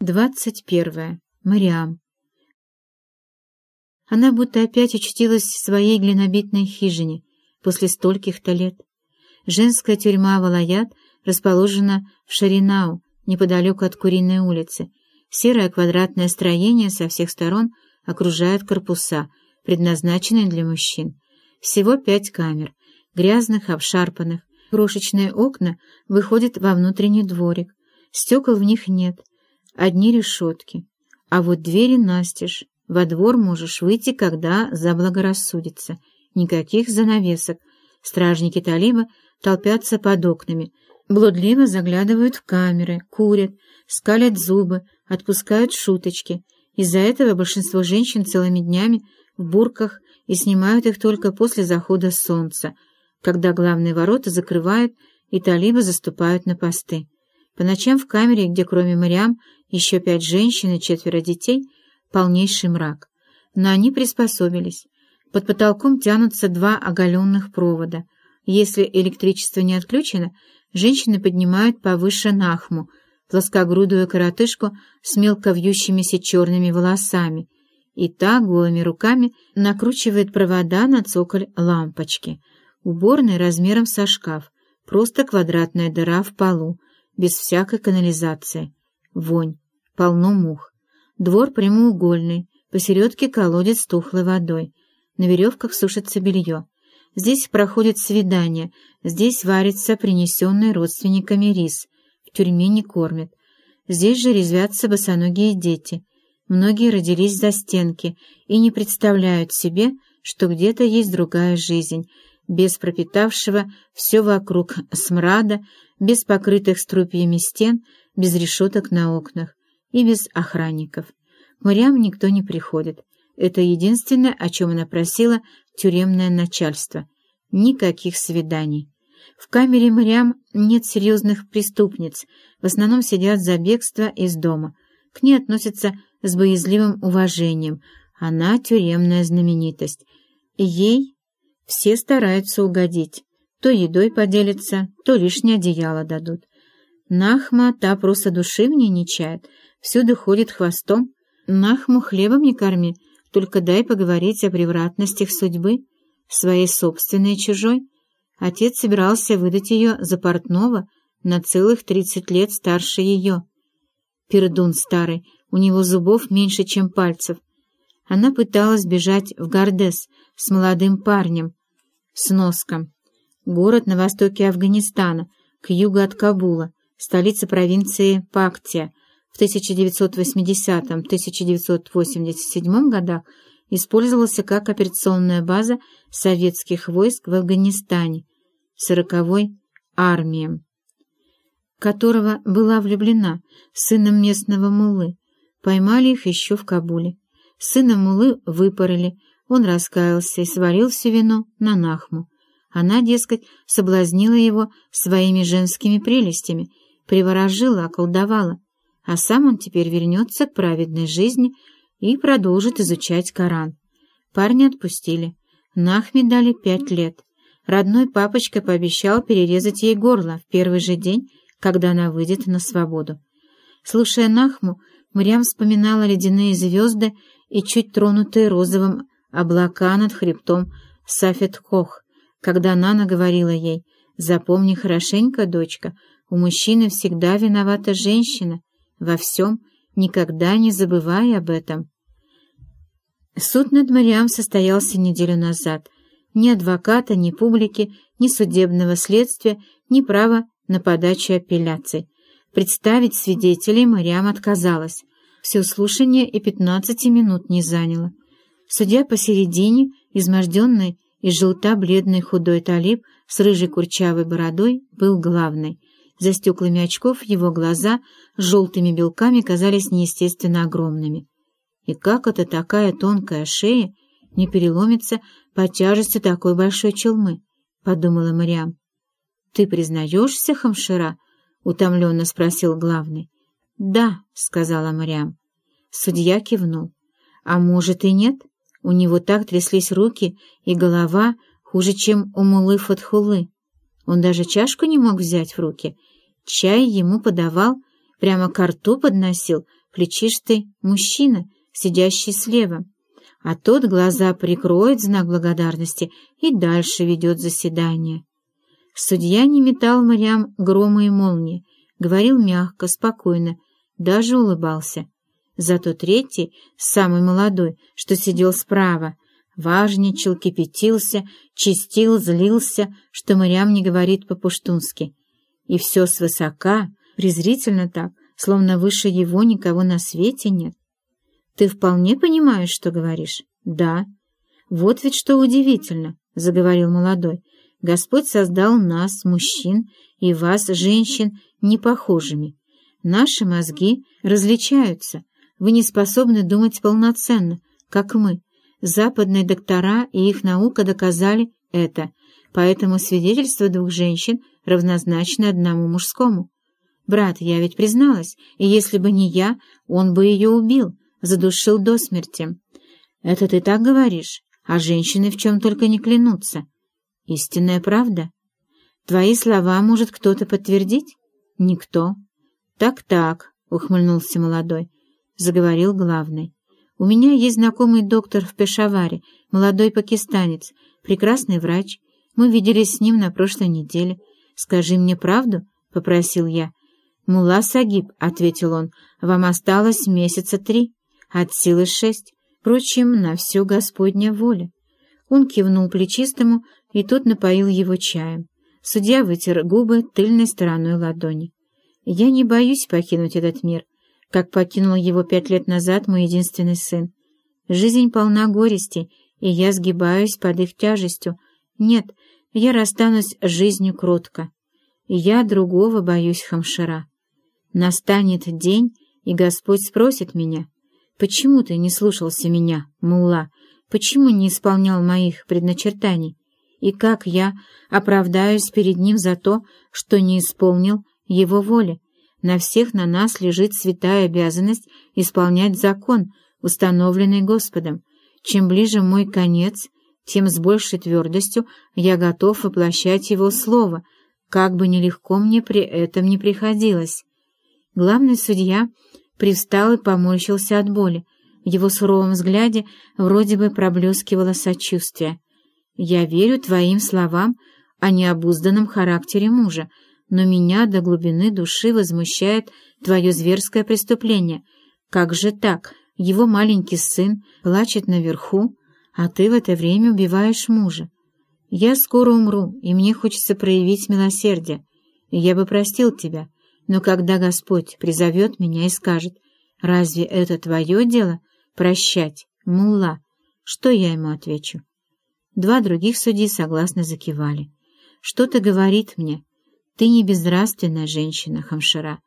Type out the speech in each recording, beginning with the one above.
Двадцать первое. Мариам. Она будто опять очутилась в своей глинобитной хижине после стольких-то лет. Женская тюрьма Валаят расположена в Шаринау, неподалеку от Куриной улицы. Серое квадратное строение со всех сторон окружает корпуса, предназначенные для мужчин. Всего пять камер, грязных, обшарпанных. Крошечные окна выходят во внутренний дворик. Стекол в них нет — одни решетки. А вот двери настежь. Во двор можешь выйти, когда заблагорассудится. Никаких занавесок. Стражники талиба толпятся под окнами, блудливо заглядывают в камеры, курят, скалят зубы, отпускают шуточки. Из-за этого большинство женщин целыми днями в бурках и снимают их только после захода солнца, когда главные ворота закрывают и талибы заступают на посты. По ночам в камере, где кроме Мариам еще пять женщин и четверо детей, полнейший мрак. Но они приспособились. Под потолком тянутся два оголенных провода. Если электричество не отключено, женщины поднимают повыше нахму, плоскогрудую коротышку с мелко вьющимися черными волосами, и та голыми руками накручивает провода на цоколь лампочки. Уборная размером со шкаф, просто квадратная дыра в полу, без всякой канализации. Вонь, полно мух. Двор прямоугольный, посередке колодец с тухлой водой. На веревках сушится белье. Здесь проходит свидание, здесь варится принесенный родственниками рис. В тюрьме не кормят. Здесь же резвятся босоногие дети. Многие родились за стенки и не представляют себе, что где-то есть другая жизнь, без пропитавшего все вокруг смрада, без покрытых струпьями стен, без решеток на окнах и без охранников. К морям никто не приходит. Это единственное, о чем она просила тюремное начальство. Никаких свиданий. В камере морям нет серьезных преступниц, в основном сидят за бегство из дома. К ней относятся с боязливым уважением. Она тюремная знаменитость. ей все стараются угодить. То едой поделятся, то лишнее одеяло дадут. Нахма та просто души в ней не чает, всюду ходит хвостом. Нахму хлебом не корми, только дай поговорить о превратностях судьбы, своей собственной и чужой. Отец собирался выдать ее за портного на целых тридцать лет старше ее. Пердун старый, у него зубов меньше, чем пальцев. Она пыталась бежать в Гардес с молодым парнем, Сноска. Город на востоке Афганистана, к югу от Кабула, столица провинции Пактия. В 1980-1987 годах использовался как операционная база советских войск в Афганистане, 40-й армии, которого была влюблена сыном местного муллы. Поймали их еще в Кабуле. Сына муллы выпороли, он раскаялся и сварил все вино на Нахму. Она, дескать, соблазнила его своими женскими прелестями, приворожила, околдовала, а сам он теперь вернется к праведной жизни и продолжит изучать Коран. Парня отпустили. Нахме дали пять лет. Родной папочка пообещал перерезать ей горло в первый же день, когда она выйдет на свободу. Слушая Нахму, Мрям вспоминала ледяные звезды и чуть тронутые розовым облака над хребтом Сафет-Кох, когда Нана говорила ей, «Запомни хорошенько, дочка, у мужчины всегда виновата женщина, во всем, никогда не забывай об этом». Суд над Мариам состоялся неделю назад. Ни адвоката, ни публики, ни судебного следствия, ни права на подачу апелляций. Представить свидетелей Мариам отказалась. Все слушание и пятнадцати минут не заняло. Судья посередине, изможденный и желта-бледный худой талиб с рыжей курчавой бородой, был главный. За стеклами очков его глаза с желтыми белками казались неестественно огромными. И как это такая тонкая шея не переломится по тяжести такой большой челмы? — подумала Мариам. — Ты признаешься, Хамшира? — утомленно спросил главный. — Да, — сказала Мариам. Судья кивнул. — А может и нет? — у него так тряслись руки и голова, хуже, чем у Мулы Фатхулы. Он даже чашку не мог взять в руки. Чай ему подавал, прямо к рту подносил, плечистый мужчина, сидящий слева, а тот глаза прикроет знак благодарности и дальше ведет заседание. Судья не метал морям грома и молнии, говорил мягко, спокойно, даже улыбался. Зато третий, самый молодой, что сидел справа, важничал, кипятился, чистил, злился, что морям не говорит по-пуштунски. И все свысока, презрительно так, словно выше его никого на свете нет. Ты вполне понимаешь, что говоришь? Да. Вот ведь что удивительно, — заговорил молодой. Господь создал нас, мужчин, и вас, женщин, непохожими. Наши мозги различаются. Вы не способны думать полноценно, как мы. Западные доктора и их наука доказали это, поэтому свидетельство двух женщин равнозначно одному мужскому. Брат, я ведь призналась, и если бы не я, он бы ее убил, задушил до смерти. Это ты так говоришь, а женщины в чем только не клянутся. Истинная правда? Твои слова может кто-то подтвердить? Никто. Так-так, ухмыльнулся молодой, заговорил главный. У меня есть знакомый доктор в Пешаваре, молодой пакистанец, прекрасный врач. Мы виделись с ним на прошлой неделе. Скажи мне правду, — попросил я. «Мула Сагиб», — ответил он, — «вам осталось месяца три, от силы шесть. Впрочем, на все Господня воля». Он кивнул плечистому, и тот напоил его чаем. Судья вытер губы тыльной стороной ладони. «Я не боюсь покинуть этот мир как покинул его пять лет назад мой единственный сын. Жизнь полна горести, и я сгибаюсь под их тяжестью. Нет, я расстанусь с жизнью кротко. Я другого боюсь хамшира. Настанет день, и Господь спросит меня, «Почему ты не слушался меня, мулла? Почему не исполнял моих предначертаний? И как я оправдаюсь перед Ним за то, что не исполнил Его воли?» На всех на нас лежит святая обязанность исполнять закон, установленный Господом. Чем ближе мой конец, тем с большей твердостью я готов воплощать его слово, как бы нелегко мне при этом не приходилось. Главный судья привстал и поморщился от боли. В его суровом взгляде вроде бы проблескивало сочувствие. «Я верю твоим словам о необузданном характере мужа», но меня до глубины души возмущает твое зверское преступление. Как же так? Его маленький сын плачет наверху, а ты в это время убиваешь мужа. Я скоро умру, и мне хочется проявить милосердие. Я бы простил тебя, но когда Господь призовет меня и скажет, «Разве это твое дело прощать, мулла?» Что я ему отвечу? Два других судьи согласно закивали. Что-то говорит мне, ты не безнравственная женщина, Хамшира,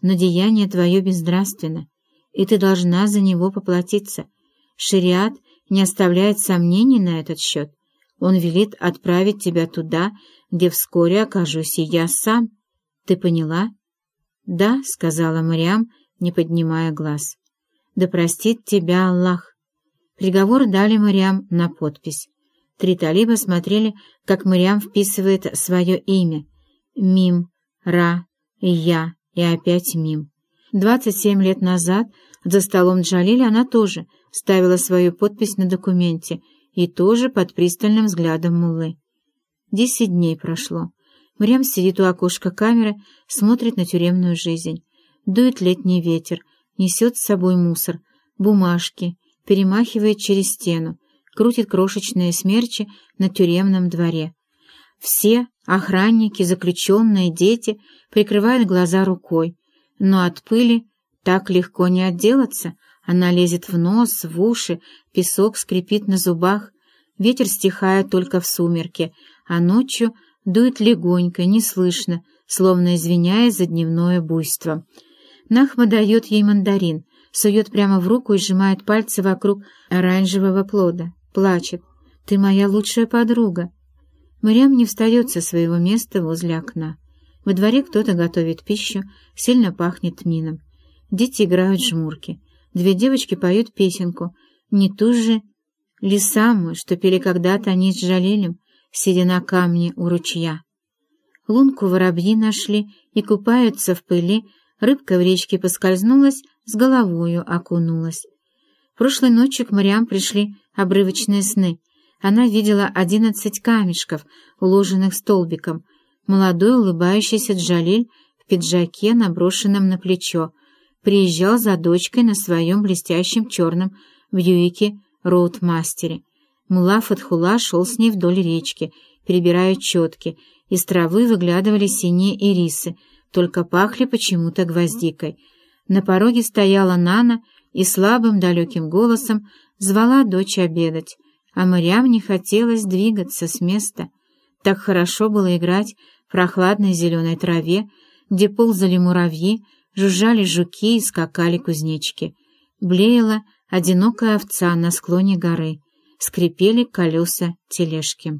но деяние твое безнравственно, и ты должна за него поплатиться. Шариат не оставляет сомнений на этот счет. Он велит отправить тебя туда, где вскоре окажусь и я сам. Ты поняла? — Да, — сказала Мариам, не поднимая глаз. — Да простит тебя Аллах. Приговор дали Мариам на подпись. Три талиба смотрели, как Мариам вписывает свое имя — Мим, Ра, Я и опять Мим. Двадцать семь лет назад за столом Джалили она тоже ставила свою подпись на документе и тоже под пристальным взглядом Муллы. Десять дней прошло. Мрям сидит у окошка камеры, смотрит на тюремную жизнь. Дует летний ветер, несет с собой мусор, бумажки, перемахивает через стену, крутит крошечные смерчи на тюремном дворе. Все, охранники, заключенные, дети, прикрывают глаза рукой, но от пыли так легко не отделаться. Она лезет в нос, в уши, песок скрипит на зубах, ветер стихает только в сумерке, а ночью дует легонько, неслышно, словно извиняясь за дневное буйство. Нахма дает ей мандарин, сует прямо в руку и сжимает пальцы вокруг оранжевого плода. Плачет. «Ты моя лучшая подруга». Мариам не встает со своего места возле окна. Во дворе кто-то готовит пищу, сильно пахнет тмином. Дети играют жмурки. Две девочки поют песенку, не ту же ли самую, что пели когда-то они с Жалилем, сидя на камне у ручья. Лунку воробьи нашли и купаются в пыли Рыбка в речке поскользнулась, с головою окунулась. Прошлой ночью к морям пришли обрывочные сны. Она видела одиннадцать камешков, уложенных столбиком. Молодой улыбающийся Джалиль в пиджаке, наброшенном на плечо, приезжал за дочкой на своем блестящем черном Бьюике Роудмастере. Мула Фатхула шел с ней вдоль речки, перебирая четки. Из травы выглядывали синие ирисы, только пахли почему-то гвоздикой. На пороге стояла Нана и слабым далеким голосом звала дочь обедать, а Мариам не хотелось двигаться с места. Так хорошо было играть в прохладной зеленой траве, где ползали муравьи, жужжали жуки и скакали кузнечки. Блеяла одинокая овца на склоне горы, скрипели колеса тележки.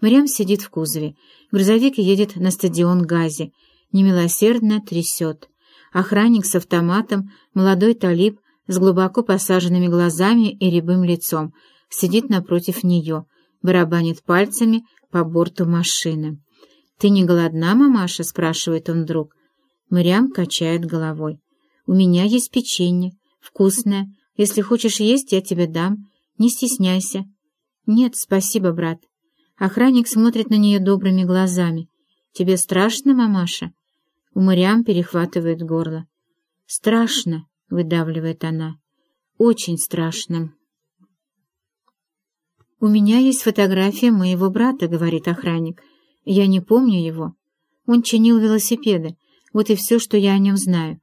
Мариам сидит в кузове, грузовик едет на стадион Гази, немилосердно трясет. Охранник с автоматом, молодой талиб с глубоко посаженными глазами и рябым лицом, сидит напротив нее, барабанит пальцами по борту машины. «Ты не голодна, мамаша?» — спрашивает он вдруг. Мариам качает головой. «У меня есть печенье, вкусное. Если хочешь есть, я тебе дам. Не стесняйся». «Нет, спасибо, брат». Охранник смотрит на нее добрыми глазами. «Тебе страшно, мамаша?» У Мариам перехватывает горло. «Страшно», — выдавливает она. «Очень страшно». «У меня есть фотография моего брата», — говорит охранник. «Я не помню его. Он чинил велосипеды. Вот и все, что я о нем знаю.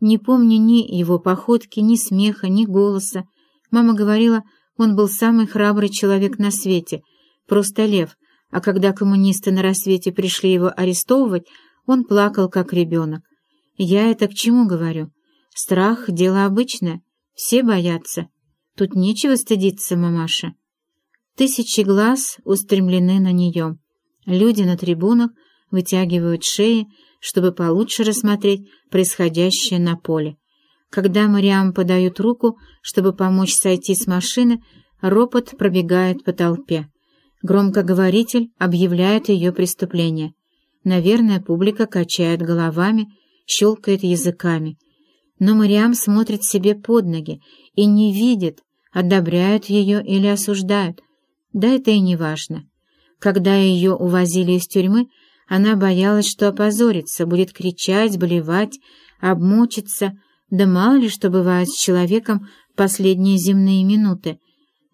Не помню ни его походки, ни смеха, ни голоса. Мама говорила, он был самый храбрый человек на свете, просто лев, а когда коммунисты на рассвете пришли его арестовывать, он плакал, как ребенок. Я это к чему говорю? Страх — дело обычное, все боятся. Тут нечего стыдиться, мамаша. Тысячи глаз устремлены на нее. Люди на трибунах вытягивают шеи, чтобы получше рассмотреть происходящее на поле. Когда Мариам подают руку, чтобы помочь сойти с машины, ропот пробегает по толпе. Громкоговоритель объявляет ее преступление. Наверное, публика качает головами, щелкает языками. Но Мариам смотрит себе под ноги и не видит, одобряют ее или осуждают. Да это и не важно. Когда ее увозили из тюрьмы, она боялась, что опозорится, будет кричать, болевать, обмочиться, да мало ли что бывает с человеком последние земные минуты.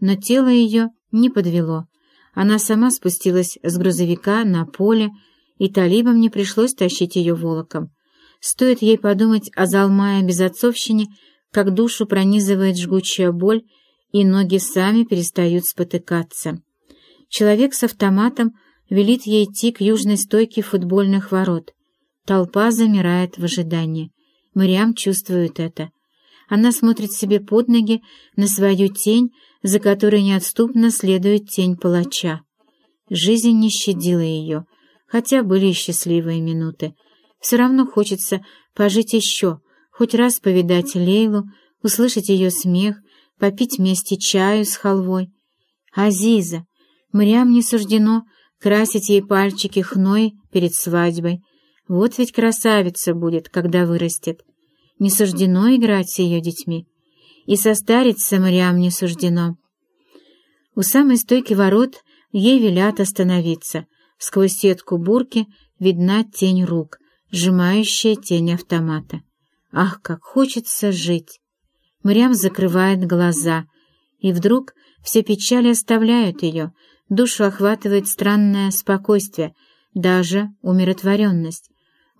Но тело ее не подвело. Она сама спустилась с грузовика на поле, и талибам не пришлось тащить ее волоком. Стоит ей подумать о Залмае безотцовщине, как душу пронизывает жгучая боль, и ноги сами перестают спотыкаться. Человек с автоматом — велит ей идти к южной стойке футбольных ворот. Толпа замирает в ожидании. Мариам чувствует это. Она смотрит себе под ноги на свою тень, за которой неотступно следует тень палача. Жизнь не щадила ее, хотя были и счастливые минуты. Все равно хочется пожить еще, хоть раз повидать Лейлу, услышать ее смех, попить вместе чаю с халвой. Азиза, Мариам не суждено красить ей пальчики хной перед свадьбой. Вот ведь красавица будет, когда вырастет. Не суждено играть с ее детьми. И состариться Мариам не суждено. У самой стойки ворот ей велят остановиться. Сквозь сетку бурки видна тень рук, сжимающая тень автомата. Ах, как хочется жить! Мариам закрывает глаза, и вдруг все печали оставляют ее, Душу охватывает странное спокойствие, даже умиротворенность.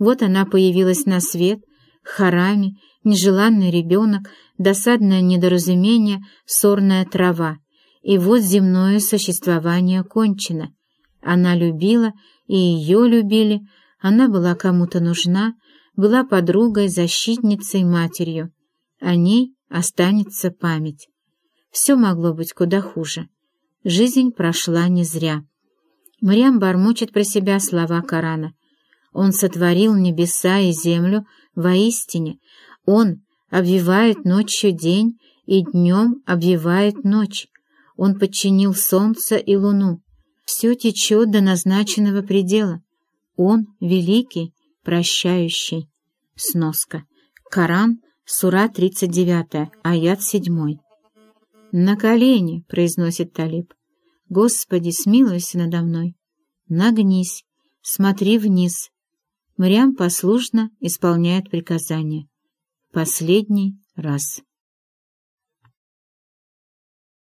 Вот она появилась на свет, харами, нежеланный ребенок, досадное недоразумение, сорная трава. И вот земное существование кончено. Она любила, и ее любили, она была кому-то нужна, была подругой, защитницей, матерью. О ней останется память. Все могло быть куда хуже. Жизнь прошла не зря. Мариам бормочет про себя слова Корана. Он сотворил небеса и землю воистине. Он обвивает ночью день и днем обвивает ночь. Он подчинил солнце и луну. Все течет до назначенного предела. Он великий, прощающий. Сноска. Коран, сура 39, аят 7. «На колени!» — произносит Талиб. «Господи, смилуйся надо мной! Нагнись, смотри вниз!» Мариам послушно исполняет приказание. Последний раз.